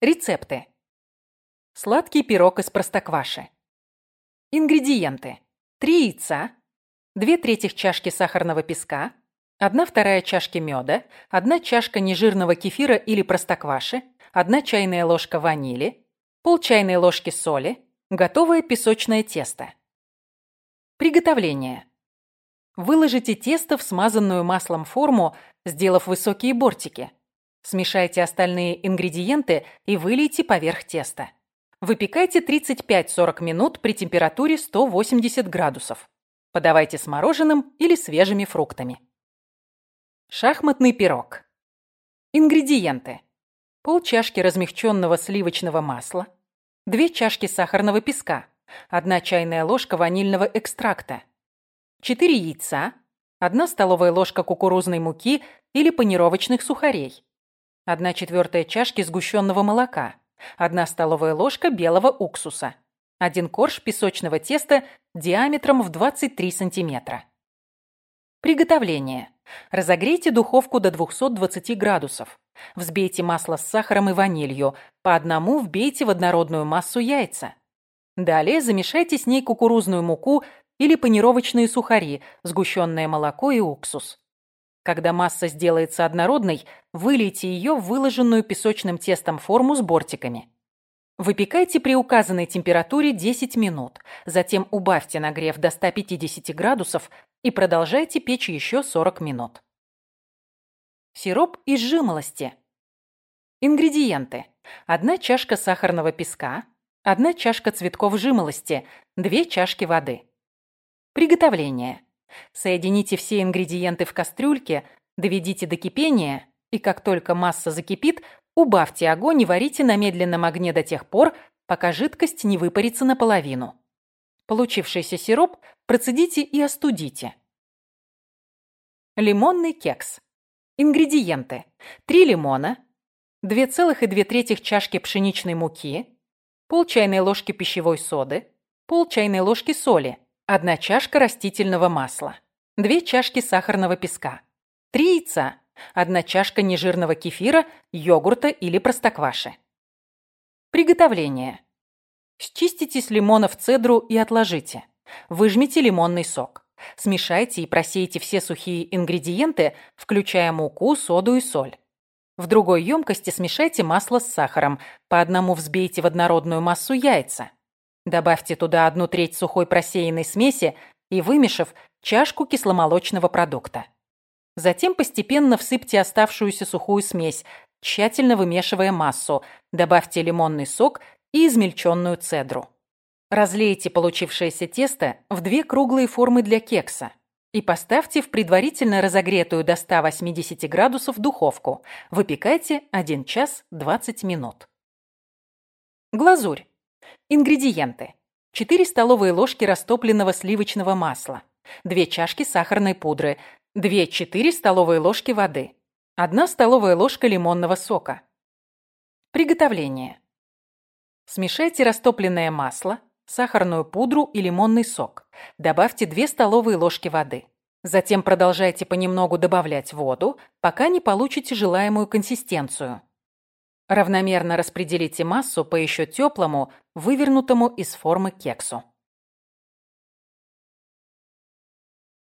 Рецепты. Сладкий пирог из простокваши. Ингредиенты. 3 яйца, 2 третьих чашки сахарного песка, 1 вторая чашки меда, 1 чашка нежирного кефира или простокваши, 1 чайная ложка ванили, пол чайной ложки соли, готовое песочное тесто. Приготовление. Выложите тесто в смазанную маслом форму, сделав высокие бортики. Смешайте остальные ингредиенты и вылейте поверх теста. Выпекайте 35-40 минут при температуре 180 градусов. Подавайте с мороженым или свежими фруктами. Шахматный пирог. Ингредиенты. Пол чашки размягченного сливочного масла, 2 чашки сахарного песка, 1 чайная ложка ванильного экстракта, 4 яйца, 1 столовая ложка кукурузной муки или панировочных сухарей, 1 четвертая чашки сгущенного молока, 1 столовая ложка белого уксуса, 1 корж песочного теста диаметром в 23 сантиметра. Приготовление. Разогрейте духовку до 220 градусов. Взбейте масло с сахаром и ванилью. По одному вбейте в однородную массу яйца. Далее замешайте с ней кукурузную муку или панировочные сухари, сгущенное молоко и уксус. Когда масса сделается однородной, вылейте ее в выложенную песочным тестом форму с бортиками. Выпекайте при указанной температуре 10 минут, затем убавьте нагрев до 150 градусов и продолжайте печь еще 40 минут. Сироп из жимолости. Ингредиенты. 1 чашка сахарного песка, 1 чашка цветков жимолости, 2 чашки воды. Приготовление. Соедините все ингредиенты в кастрюльке, доведите до кипения, и как только масса закипит, убавьте огонь и варите на медленном огне до тех пор, пока жидкость не выпарится наполовину. Получившийся сироп процедите и остудите. Лимонный кекс. Ингредиенты. 3 лимона, 2,2 чашки пшеничной муки, пол чайной ложки пищевой соды, пол чайной ложки соли, 1 чашка растительного масла, 2 чашки сахарного песка, 3 яйца, 1 чашка нежирного кефира, йогурта или простокваши. Приготовление. Счистите с лимонов цедру и отложите. Выжмите лимонный сок. Смешайте и просейте все сухие ингредиенты, включая муку, соду и соль. В другой емкости смешайте масло с сахаром. По одному взбейте в однородную массу яйца. Добавьте туда одну треть сухой просеянной смеси и, вымешав, чашку кисломолочного продукта. Затем постепенно всыпьте оставшуюся сухую смесь, тщательно вымешивая массу. Добавьте лимонный сок и измельченную цедру. Разлейте получившееся тесто в две круглые формы для кекса и поставьте в предварительно разогретую до 180 градусов духовку. Выпекайте 1 час 20 минут. Глазурь. Ингредиенты. 4 столовые ложки растопленного сливочного масла, 2 чашки сахарной пудры, 2-4 столовые ложки воды, 1 столовая ложка лимонного сока. Приготовление. Смешайте растопленное масло, сахарную пудру и лимонный сок. Добавьте 2 столовые ложки воды. Затем продолжайте понемногу добавлять воду, пока не получите желаемую консистенцию. Равномерно распределите массу по еще теплому, вывернутому из формы кексу.